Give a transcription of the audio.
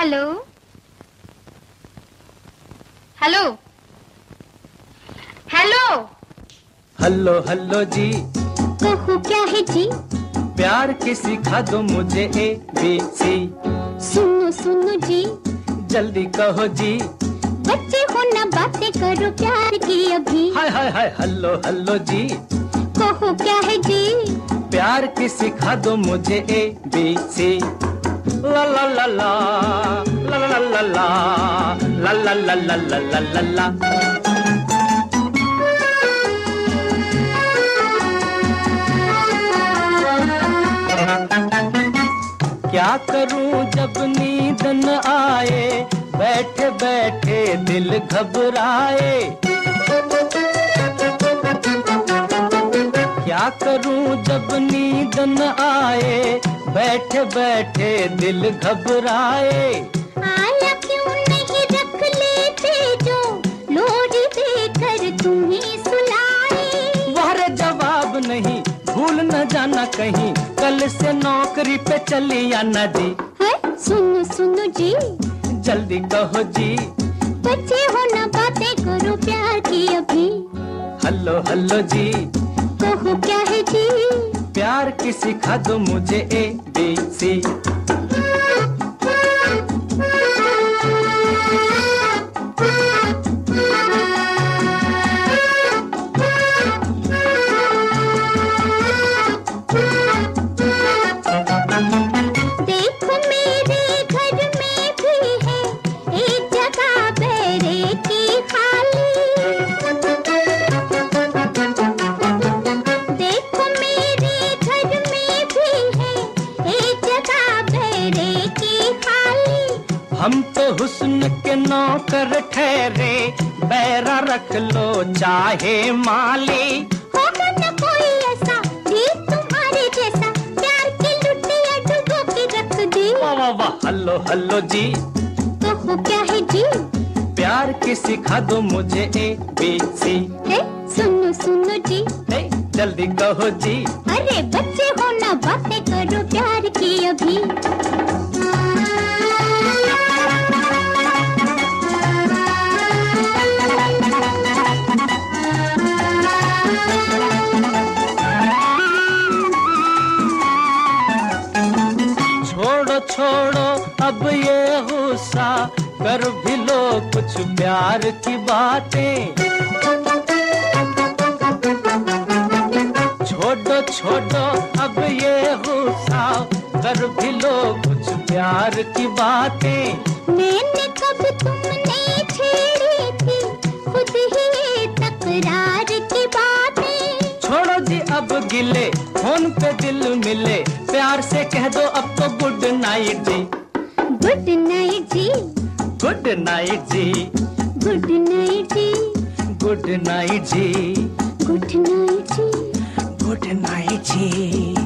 Hello. Hello. Hello. Hello hello जी। कहो क्या है जी? प्यार के सिखा दो मुझे ए बी सी। सुनो सुनो जी। जल्दी कहो जी। बच्चे हो ना बातें करो प्यार की अभी। Hi hi hi hello hello जी। कहो क्या है जी? प्यार की सिखा दो मुझे ए बी सी। ला ला ला ला ला ला ला ला ला ला ला ला ला ला ला क्या करूँ जब नींद न आए? बैठे बैठे दिल घबराए। क्या करूँ जब नींद न आए? बैठे बैठे दिल घबराए। आया क्यों नहीं रख लेते जो? लोरी देकर तुम्हें सुलाए। वारे जवाब नहीं भूल न जाना कहीं। कल से नौकरी पे चली आना जी। है? सुनो सुनो जी। जल्दी कहो जी। बच्चे हो ना बातें करो प्यार की अभी। हल्लो हल्लो जी। प्यार की सिखा दो मुझे ए बी सी। हम तो हुस्न के नौकर ठहरे बैरा रख लो चाहे माली। होगा न कोई ऐसा जी तुम्हारे जैसा। प्यार की लुटिया डुबो के रख दे। वाह वाह वाह हल्लो हल्लो जी। कहो क्या है जी? प्यार की सिखा दो मुझे ए बी सी। है सुनो सुनो जी। ए, जल्दी कहो जी। अरे बच्चे हो ना बातें छोड़ो, अब ये गुस्सा कर भी लो कुछ प्यार की बातें। छोड़ो छोड़ो, अब ये गुस्सा कर भी लो कुछ प्यार की बातें। गिले फ़ोन पे दिल मिले प्यार से कह दो अब तो गुड नाइट जी। गुड नाइट जी। गुड नाइट जी। गुड नाइट जी। गुड नाइट जी। गुड नाइट जी। गुड नाइट जी।